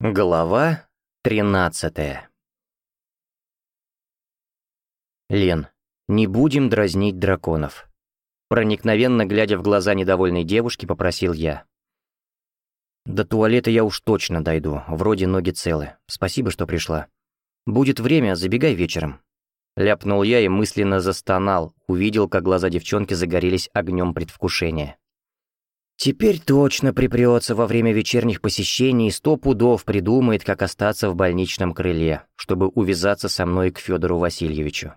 Глава тринадцатая Лен, не будем дразнить драконов. Проникновенно глядя в глаза недовольной девушки, попросил я. До туалета я уж точно дойду, вроде ноги целы. Спасибо, что пришла. Будет время, забегай вечером. Ляпнул я и мысленно застонал, увидел, как глаза девчонки загорелись огнем предвкушения. Теперь точно припрется во время вечерних посещений и сто пудов придумает, как остаться в больничном крыле, чтобы увязаться со мной к Федору Васильевичу.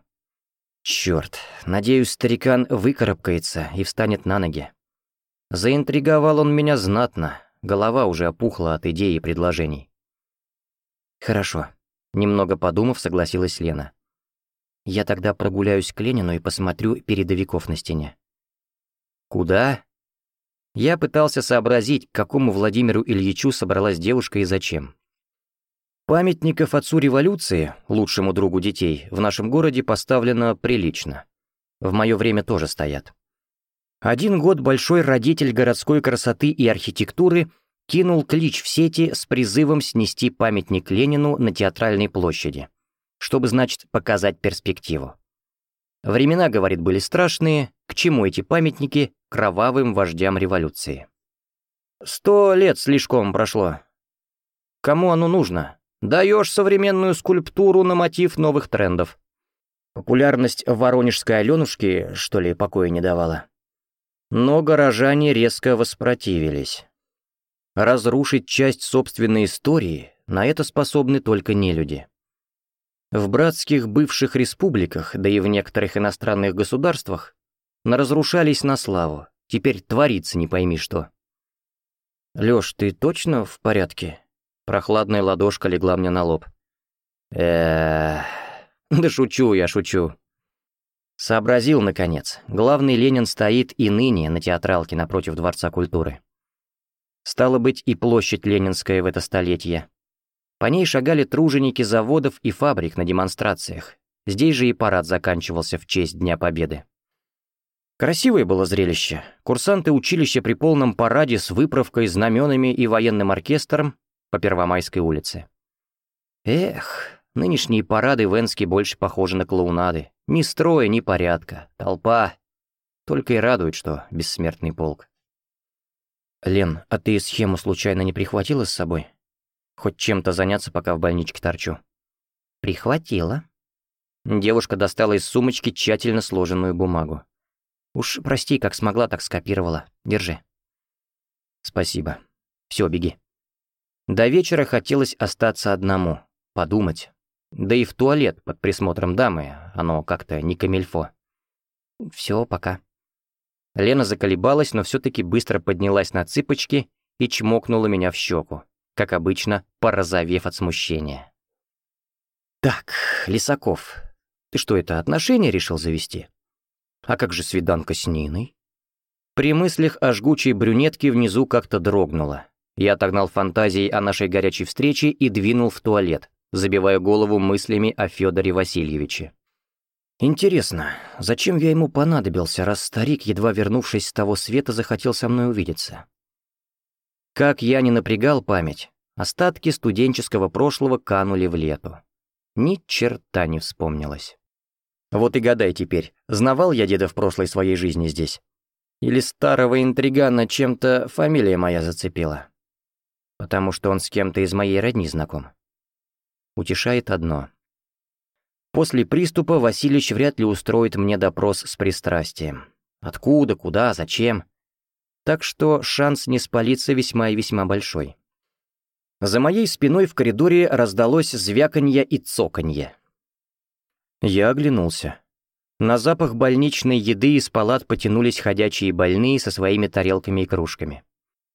Черт, надеюсь, старикан выкарабкается и встанет на ноги. Заинтриговал он меня знатно, голова уже опухла от идей и предложений. Хорошо, немного подумав, согласилась Лена. Я тогда прогуляюсь к Ленину и посмотрю передовиков на стене. Куда? Я пытался сообразить, к какому Владимиру Ильичу собралась девушка и зачем. Памятников отцу революции, лучшему другу детей, в нашем городе поставлено прилично. В мое время тоже стоят. Один год большой родитель городской красоты и архитектуры кинул клич в сети с призывом снести памятник Ленину на Театральной площади, чтобы, значит, показать перспективу. Времена, говорит, были страшные, к чему эти памятники кровавым вождям революции? Сто лет слишком прошло. Кому оно нужно? Даешь современную скульптуру на мотив новых трендов. Популярность воронежской Аленушки, что ли, покоя не давала. Но горожане резко воспротивились. Разрушить часть собственной истории на это способны только нелюди. В братских бывших республиках, да и в некоторых иностранных государствах, наразрушались на славу. Теперь творится не пойми что. «Лёш, ты точно в порядке?» Прохладная ладошка легла мне на лоб. э Да шучу я, шучу. Сообразил, наконец. Главный Ленин стоит и ныне на театралке напротив Дворца культуры. Стало быть, и площадь Ленинская в это столетие. По ней шагали труженики заводов и фабрик на демонстрациях. Здесь же и парад заканчивался в честь Дня Победы. Красивое было зрелище. Курсанты училища при полном параде с выправкой, знаменами и военным оркестром по Первомайской улице. Эх, нынешние парады в Энске больше похожи на клоунады. Ни строя, ни порядка. Толпа. Только и радует, что бессмертный полк. «Лен, а ты схему случайно не прихватила с собой?» Хоть чем-то заняться, пока в больничке торчу. Прихватила. Девушка достала из сумочки тщательно сложенную бумагу. Уж прости, как смогла, так скопировала. Держи. Спасибо. Все, беги. До вечера хотелось остаться одному, подумать. Да и в туалет под присмотром дамы, оно как-то не камильфо. Все, пока. Лена заколебалась, но все-таки быстро поднялась на цыпочки и чмокнула меня в щеку как обычно, порозовев от смущения. «Так, Лисаков, ты что, это отношения решил завести? А как же свиданка с Ниной?» При мыслях о жгучей брюнетке внизу как-то дрогнуло. Я отогнал фантазии о нашей горячей встрече и двинул в туалет, забивая голову мыслями о Федоре Васильевиче. Интересно, зачем я ему понадобился, раз старик, едва вернувшись с того света, захотел со мной увидеться? Как я не напрягал память, остатки студенческого прошлого канули в лету. Ни черта не вспомнилось. Вот и гадай теперь, знавал я деда в прошлой своей жизни здесь? Или старого интригана чем-то фамилия моя зацепила? Потому что он с кем-то из моей родни знаком. Утешает одно. После приступа Васильевич вряд ли устроит мне допрос с пристрастием. Откуда, куда, зачем? Так что шанс не спалиться весьма и весьма большой. За моей спиной в коридоре раздалось звяканье и цоканье. Я оглянулся. На запах больничной еды из палат потянулись ходячие больные со своими тарелками и кружками.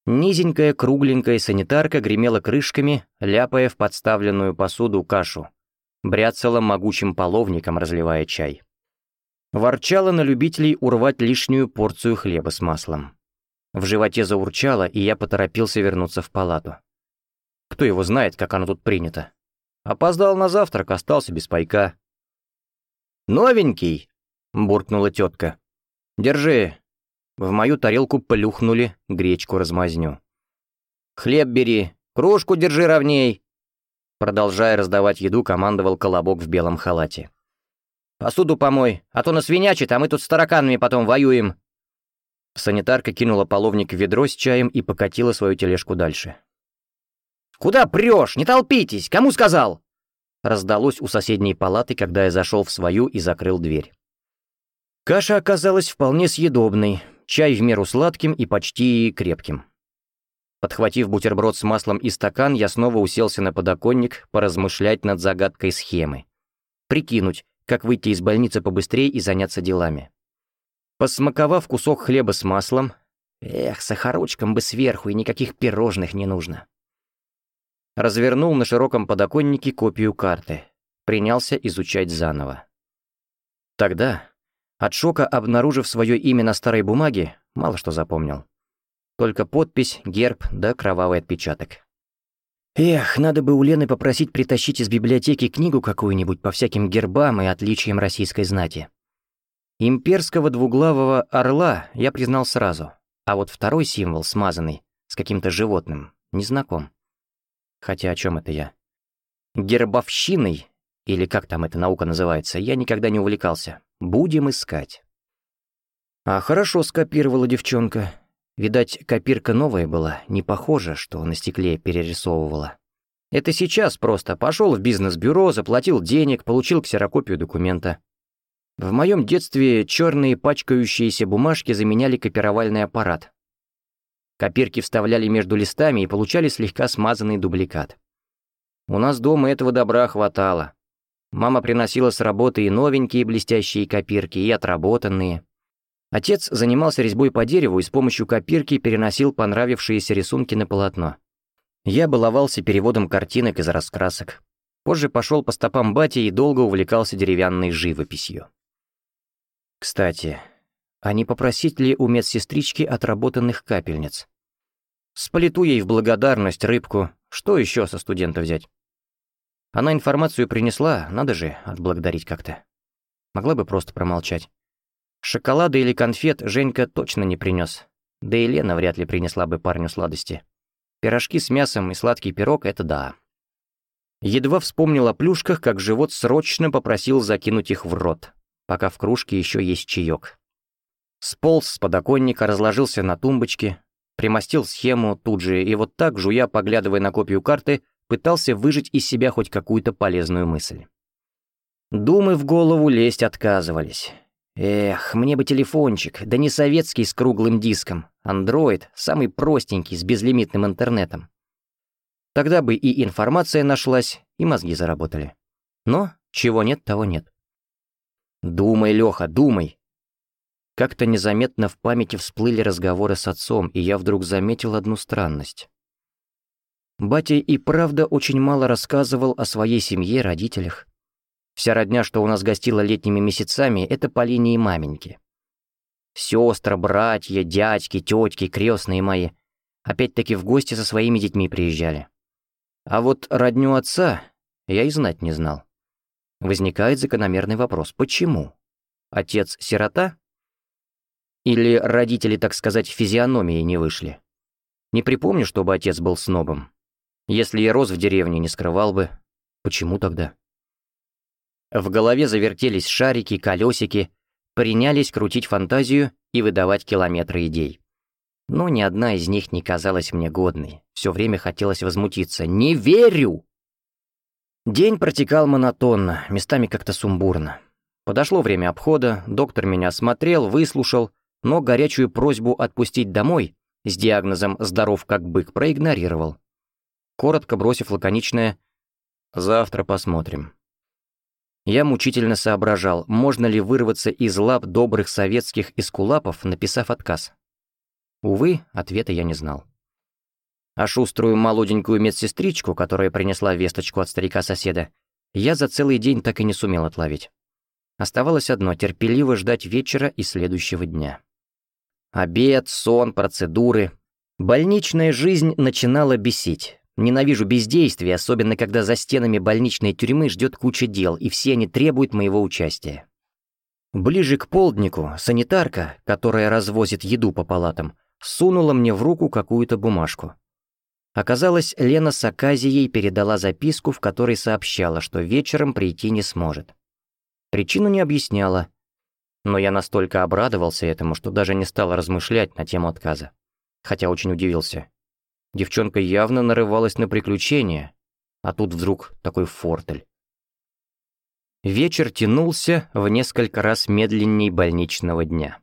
Низенькая кругленькая санитарка гремела крышками, ляпая в подставленную посуду кашу. Бряцала могучим половником, разливая чай. Ворчала на любителей урвать лишнюю порцию хлеба с маслом. В животе заурчало, и я поторопился вернуться в палату. Кто его знает, как оно тут принято. Опоздал на завтрак, остался без пайка. «Новенький!» — буркнула тетка. «Держи». В мою тарелку плюхнули гречку-размазню. «Хлеб бери, Кружку держи ровней!» Продолжая раздавать еду, командовал колобок в белом халате. «Посуду помой, а то насвинячит, а мы тут с тараканами потом воюем!» Санитарка кинула половник в ведро с чаем и покатила свою тележку дальше. «Куда прешь? Не толпитесь! Кому сказал?» Раздалось у соседней палаты, когда я зашел в свою и закрыл дверь. Каша оказалась вполне съедобной, чай в меру сладким и почти крепким. Подхватив бутерброд с маслом и стакан, я снова уселся на подоконник поразмышлять над загадкой схемы. Прикинуть, как выйти из больницы побыстрее и заняться делами. Посмаковав кусок хлеба с маслом, эх, сахарочком бы сверху, и никаких пирожных не нужно. Развернул на широком подоконнике копию карты, принялся изучать заново. Тогда, от шока обнаружив свое имя на старой бумаге, мало что запомнил. Только подпись, герб да кровавый отпечаток. Эх, надо бы у Лены попросить притащить из библиотеки книгу какую-нибудь по всяким гербам и отличиям российской знати. Имперского двуглавого орла я признал сразу, а вот второй символ, смазанный, с каким-то животным, не знаком. Хотя о чем это я? Гербовщиной, или как там эта наука называется, я никогда не увлекался. Будем искать. А хорошо скопировала девчонка. Видать, копирка новая была, не похоже, что на стекле перерисовывала. Это сейчас просто пошел в бизнес-бюро, заплатил денег, получил ксерокопию документа. В моем детстве черные пачкающиеся бумажки заменяли копировальный аппарат. Копирки вставляли между листами и получали слегка смазанный дубликат. У нас дома этого добра хватало. Мама приносила с работы и новенькие блестящие копирки, и отработанные. Отец занимался резьбой по дереву и с помощью копирки переносил понравившиеся рисунки на полотно. Я баловался переводом картинок из раскрасок. Позже пошел по стопам бати и долго увлекался деревянной живописью. Кстати, а не попросить ли у медсестрички отработанных капельниц? Сплету ей в благодарность рыбку, что еще со студента взять? Она информацию принесла, надо же отблагодарить как-то. Могла бы просто промолчать. Шоколада или конфет Женька точно не принес. Да и Лена вряд ли принесла бы парню сладости. Пирожки с мясом и сладкий пирог — это да. Едва вспомнил о плюшках, как живот срочно попросил закинуть их в рот, пока в кружке еще есть чаек. Сполз с подоконника, разложился на тумбочке, примостил схему тут же, и вот так, жуя, поглядывая на копию карты, пытался выжить из себя хоть какую-то полезную мысль. Думы в голову лезть отказывались. Эх, мне бы телефончик, да не советский с круглым диском. Андроид, самый простенький, с безлимитным интернетом. Тогда бы и информация нашлась, и мозги заработали. Но чего нет, того нет. Думай, Леха, думай. Как-то незаметно в памяти всплыли разговоры с отцом, и я вдруг заметил одну странность. Батя и правда очень мало рассказывал о своей семье, родителях. Вся родня, что у нас гостила летними месяцами, это по линии маменьки. Сестры, братья, дядьки, тетки, крестные мои. Опять-таки в гости со своими детьми приезжали. А вот родню отца я и знать не знал. Возникает закономерный вопрос, почему? Отец сирота? Или родители, так сказать, физиономии не вышли? Не припомню, чтобы отец был снобом. Если я рос в деревне, не скрывал бы. Почему тогда? В голове завертелись шарики, колесики, принялись крутить фантазию и выдавать километры идей. Но ни одна из них не казалась мне годной. Все время хотелось возмутиться. «Не верю!» День протекал монотонно, местами как-то сумбурно. Подошло время обхода, доктор меня осмотрел, выслушал, но горячую просьбу отпустить домой с диагнозом «здоров как бык» проигнорировал. Коротко бросив лаконичное «завтра посмотрим». Я мучительно соображал, можно ли вырваться из лап добрых советских эскулапов, написав отказ. Увы, ответа я не знал. А шуструю молоденькую медсестричку, которая принесла весточку от старика-соседа, я за целый день так и не сумел отловить. Оставалось одно — терпеливо ждать вечера и следующего дня. Обед, сон, процедуры. Больничная жизнь начинала бесить. Ненавижу бездействие, особенно когда за стенами больничной тюрьмы ждет куча дел, и все они требуют моего участия. Ближе к полднику санитарка, которая развозит еду по палатам, сунула мне в руку какую-то бумажку. Оказалось, Лена с Аказией передала записку, в которой сообщала, что вечером прийти не сможет. Причину не объясняла, но я настолько обрадовался этому, что даже не стал размышлять на тему отказа. Хотя очень удивился. Девчонка явно нарывалась на приключения, а тут вдруг такой фортель. Вечер тянулся в несколько раз медленней больничного дня.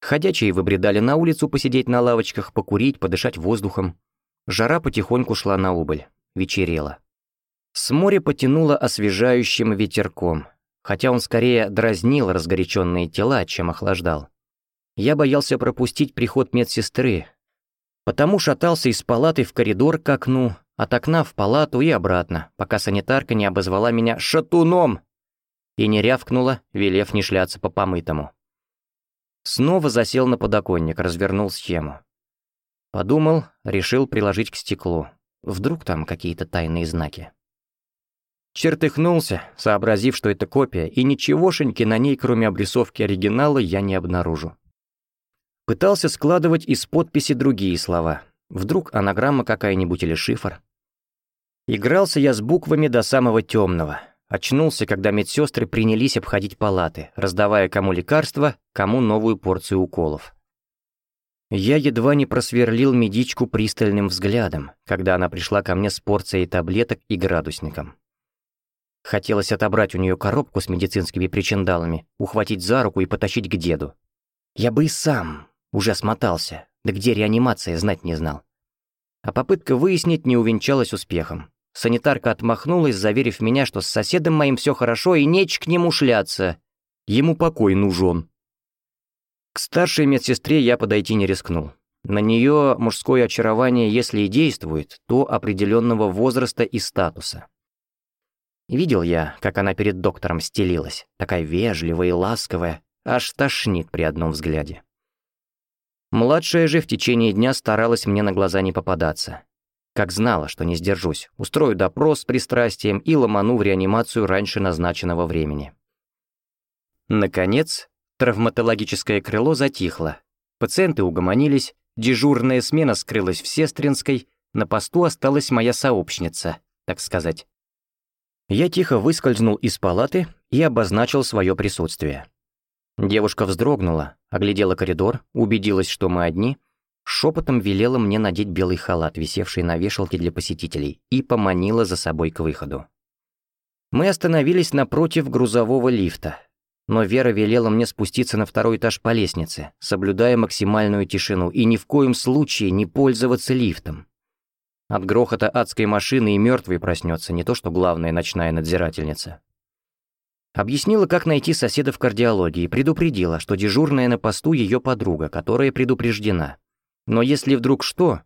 Ходячие выбредали на улицу посидеть на лавочках, покурить, подышать воздухом. Жара потихоньку шла на убыль, вечерело. С моря потянуло освежающим ветерком, хотя он скорее дразнил разгоряченные тела, чем охлаждал. Я боялся пропустить приход медсестры, потому шатался из палаты в коридор к окну, от окна в палату и обратно, пока санитарка не обозвала меня «шатуном» и не рявкнула, велев не шляться по помытому. Снова засел на подоконник, развернул схему. Подумал, решил приложить к стеклу. Вдруг там какие-то тайные знаки. Чертыхнулся, сообразив, что это копия, и ничегошеньки на ней, кроме обрисовки оригинала, я не обнаружу. Пытался складывать из подписи другие слова. Вдруг анаграмма какая-нибудь или шифр. Игрался я с буквами до самого темного. Очнулся, когда медсестры принялись обходить палаты, раздавая кому лекарства, кому новую порцию уколов. Я едва не просверлил медичку пристальным взглядом, когда она пришла ко мне с порцией таблеток и градусником. Хотелось отобрать у нее коробку с медицинскими причиндалами, ухватить за руку и потащить к деду. Я бы и сам уже смотался, да где реанимация, знать не знал. А попытка выяснить не увенчалась успехом. Санитарка отмахнулась, заверив меня, что с соседом моим все хорошо и неч к нему шляться. Ему покой нужен. К старшей медсестре я подойти не рискнул. На нее мужское очарование, если и действует, то определенного возраста и статуса. Видел я, как она перед доктором стелилась, такая вежливая и ласковая, аж тошнит при одном взгляде. Младшая же в течение дня старалась мне на глаза не попадаться. Как знала, что не сдержусь, устрою допрос с пристрастием и ломану в реанимацию раньше назначенного времени. Наконец, Травматологическое крыло затихло. Пациенты угомонились, дежурная смена скрылась в Сестринской, на посту осталась моя сообщница, так сказать. Я тихо выскользнул из палаты и обозначил свое присутствие. Девушка вздрогнула, оглядела коридор, убедилась, что мы одни, шепотом велела мне надеть белый халат, висевший на вешалке для посетителей, и поманила за собой к выходу. Мы остановились напротив грузового лифта, но Вера велела мне спуститься на второй этаж по лестнице, соблюдая максимальную тишину и ни в коем случае не пользоваться лифтом. От грохота адской машины и мертвый проснется, не то что главная ночная надзирательница. Объяснила, как найти соседа в кардиологии, предупредила, что дежурная на посту ее подруга, которая предупреждена. Но если вдруг что,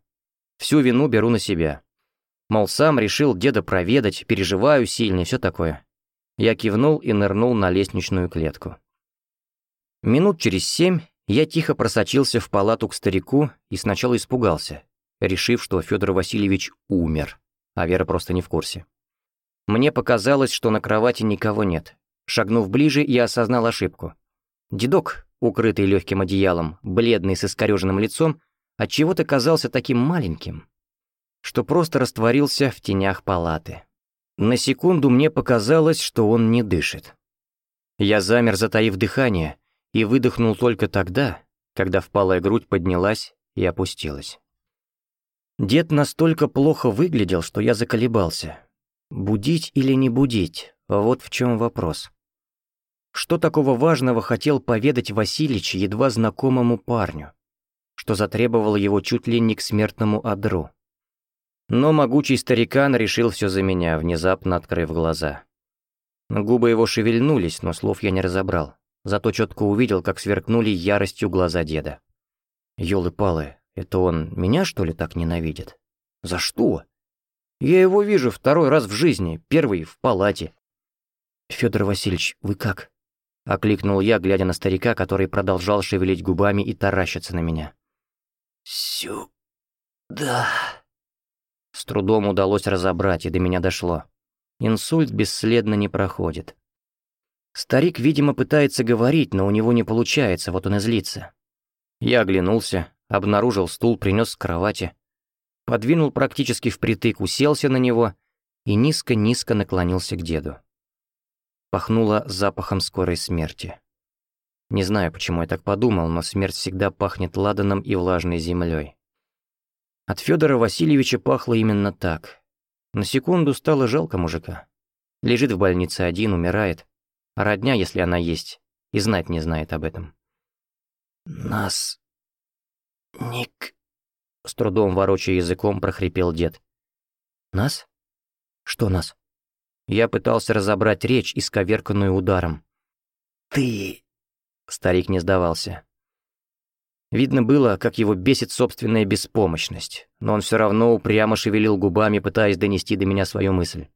всю вину беру на себя. Мол, сам решил деда проведать, переживаю сильно и все такое. Я кивнул и нырнул на лестничную клетку. Минут через семь я тихо просочился в палату к старику и сначала испугался, решив, что Федор Васильевич умер, а Вера просто не в курсе. Мне показалось, что на кровати никого нет. Шагнув ближе, я осознал ошибку. Дедок, укрытый легким одеялом, бледный с искореженным лицом, отчего-то казался таким маленьким, что просто растворился в тенях палаты. На секунду мне показалось, что он не дышит. Я замер, затаив дыхание, и выдохнул только тогда, когда впалая грудь поднялась и опустилась. Дед настолько плохо выглядел, что я заколебался. Будить или не будить, вот в чем вопрос. Что такого важного хотел поведать Василич едва знакомому парню, что затребовало его чуть ли не к смертному одру? Но могучий старикан решил все за меня, внезапно открыв глаза. Губы его шевельнулись, но слов я не разобрал. Зато четко увидел, как сверкнули яростью глаза деда. Ёлы-палы, это он меня, что ли, так ненавидит? За что? Я его вижу второй раз в жизни, первый в палате. Федор Васильевич, вы как? Окликнул я, глядя на старика, который продолжал шевелить губами и таращиться на меня. «Сюда...» С трудом удалось разобрать, и до меня дошло. Инсульт бесследно не проходит. Старик, видимо, пытается говорить, но у него не получается, вот он и злится. Я оглянулся, обнаружил стул, принес с кровати. подвинул практически впритык, уселся на него и низко-низко наклонился к деду. Пахнуло запахом скорой смерти. Не знаю, почему я так подумал, но смерть всегда пахнет ладаном и влажной землей. От Федора Васильевича пахло именно так. На секунду стало жалко мужика. Лежит в больнице один, умирает. А родня, если она есть, и знать не знает об этом. «Нас... Ник...» С трудом ворочая языком, прохрипел дед. «Нас? Что нас?» Я пытался разобрать речь, исковерканную ударом. «Ты...» Старик не сдавался. Видно было, как его бесит собственная беспомощность, но он все равно упрямо шевелил губами, пытаясь донести до меня свою мысль.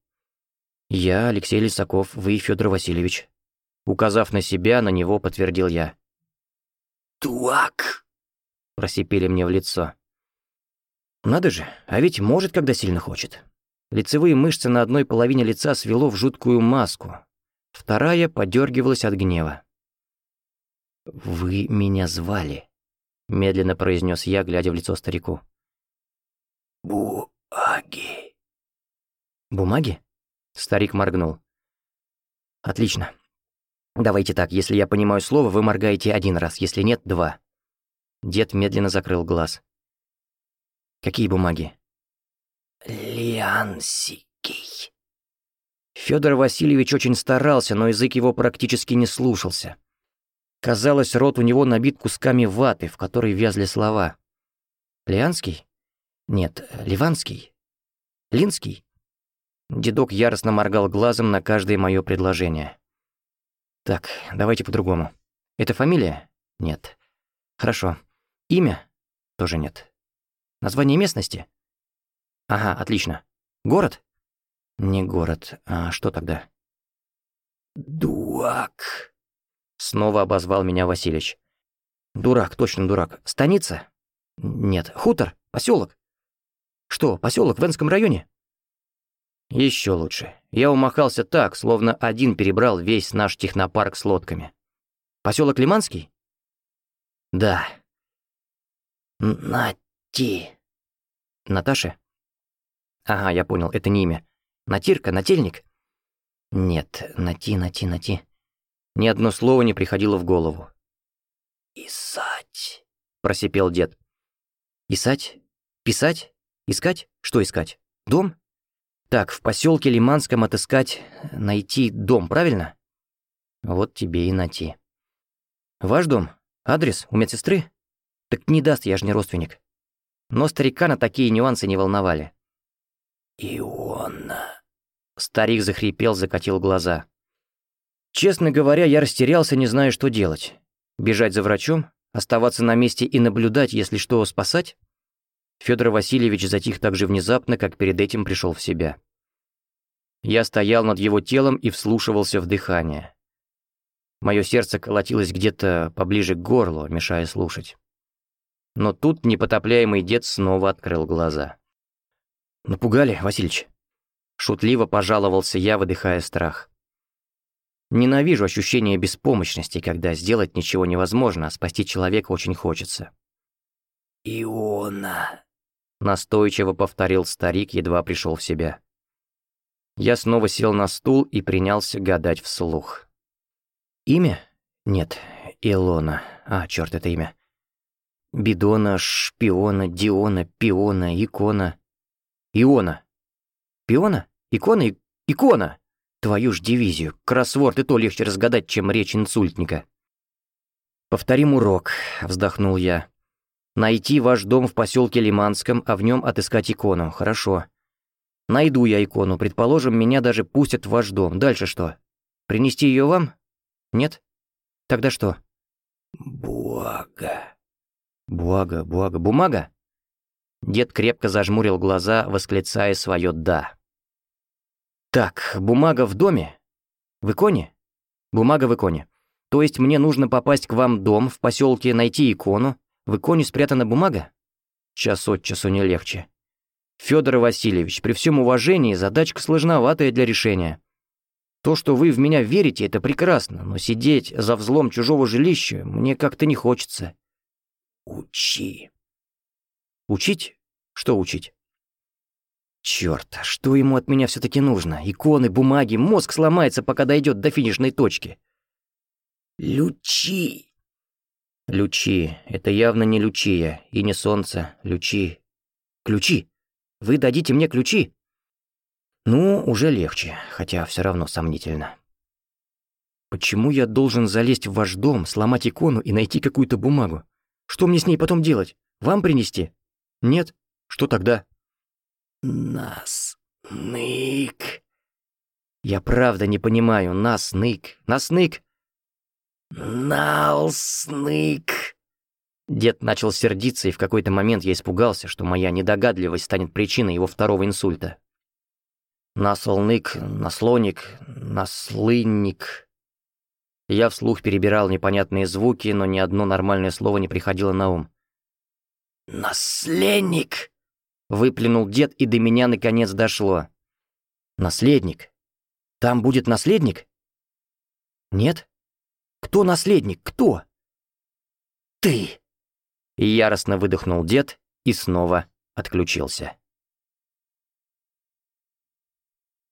«Я, Алексей Лисаков, вы, Федор Васильевич». Указав на себя, на него подтвердил я. «Дуак!» — просипели мне в лицо. «Надо же, а ведь может, когда сильно хочет». Лицевые мышцы на одной половине лица свело в жуткую маску. Вторая подергивалась от гнева. «Вы меня звали», — медленно произнес я, глядя в лицо старику. «Бумаги». «Бумаги?» — старик моргнул. «Отлично. Давайте так, если я понимаю слово, вы моргаете один раз, если нет — два». Дед медленно закрыл глаз. «Какие бумаги?» «Лиансикий». Федор Васильевич очень старался, но язык его практически не слушался. Казалось, рот у него набит кусками ваты, в которой вязли слова. «Лианский? Нет, Ливанский? Линский?» Дедок яростно моргал глазом на каждое мое предложение. «Так, давайте по-другому. Это фамилия? Нет. Хорошо. Имя? Тоже нет. Название местности? Ага, отлично. Город? Не город. А что тогда? «Дуак», Снова обозвал меня Василич. Дурак, точно дурак. Станица? Нет. Хутор? Поселок? Что, поселок в Энском районе? Еще лучше. Я умахался так, словно один перебрал весь наш технопарк с лодками. Поселок Лиманский? Да. Нати. Наташа? Ага, я понял, это не имя. Натирка, нательник? Нет, нати, нати, нати. Ни одно слово не приходило в голову. «Исать», — просипел дед. «Исать? Писать? Искать? Что искать? Дом? Так, в поселке Лиманском отыскать, найти дом, правильно? Вот тебе и найти. Ваш дом? Адрес? У медсестры? Так не даст, я же не родственник. Но старика на такие нюансы не волновали. «Иона», — старик захрипел, закатил глаза. Честно говоря, я растерялся, не зная, что делать. Бежать за врачом? Оставаться на месте и наблюдать, если что, спасать? Федор Васильевич затих так же внезапно, как перед этим пришел в себя. Я стоял над его телом и вслушивался в дыхание. Мое сердце колотилось где-то поближе к горлу, мешая слушать. Но тут непотопляемый дед снова открыл глаза. «Напугали, Васильич?» Шутливо пожаловался я, выдыхая страх. Ненавижу ощущение беспомощности, когда сделать ничего невозможно, а спасти человека очень хочется. «Иона», — настойчиво повторил старик, едва пришел в себя. Я снова сел на стул и принялся гадать вслух. Имя? Нет, Илона. А, черт, это имя. Бидона, шпиона, Диона, пиона, икона. Иона. Пиона? Икона? Икона! Твою ж дивизию, кроссворд и то легче разгадать, чем речь инсультника. «Повторим урок», — вздохнул я. «Найти ваш дом в поселке Лиманском, а в нем отыскать икону. Хорошо. Найду я икону, предположим, меня даже пустят в ваш дом. Дальше что? Принести ее вам? Нет? Тогда что?» «Буага». «Буага, буага, бумага?» Дед крепко зажмурил глаза, восклицая свое «да». Так, бумага в доме? В иконе? Бумага в иконе. То есть мне нужно попасть к вам в дом, в поселке найти икону, в иконе спрятана бумага? Час от часу не легче. Федор Васильевич, при всем уважении, задачка сложноватая для решения. То, что вы в меня верите, это прекрасно, но сидеть за взлом чужого жилища мне как-то не хочется. «Учи». Учить? Что учить? Черт, что ему от меня все-таки нужно? Иконы, бумаги, мозг сломается, пока дойдет до финишной точки. Лючи. Лючи. Это явно не Лючия. И не солнце. Лючи. Ключи. Вы дадите мне ключи? Ну, уже легче, хотя все равно сомнительно. Почему я должен залезть в ваш дом, сломать икону и найти какую-то бумагу? Что мне с ней потом делать? Вам принести? Нет? Что тогда? Нас. Нык. Я правда не понимаю. Нас, нык. Нас, нык. Налснык. Дед начал сердиться, и в какой-то момент я испугался, что моя недогадливость станет причиной его второго инсульта. Наслник, наслоник, наслынник. Я вслух перебирал непонятные звуки, но ни одно нормальное слово не приходило на ум. Наследник. Выплюнул дед, и до меня наконец дошло. Наследник? Там будет наследник? Нет? Кто наследник? Кто? Ты. Яростно выдохнул дед и снова отключился.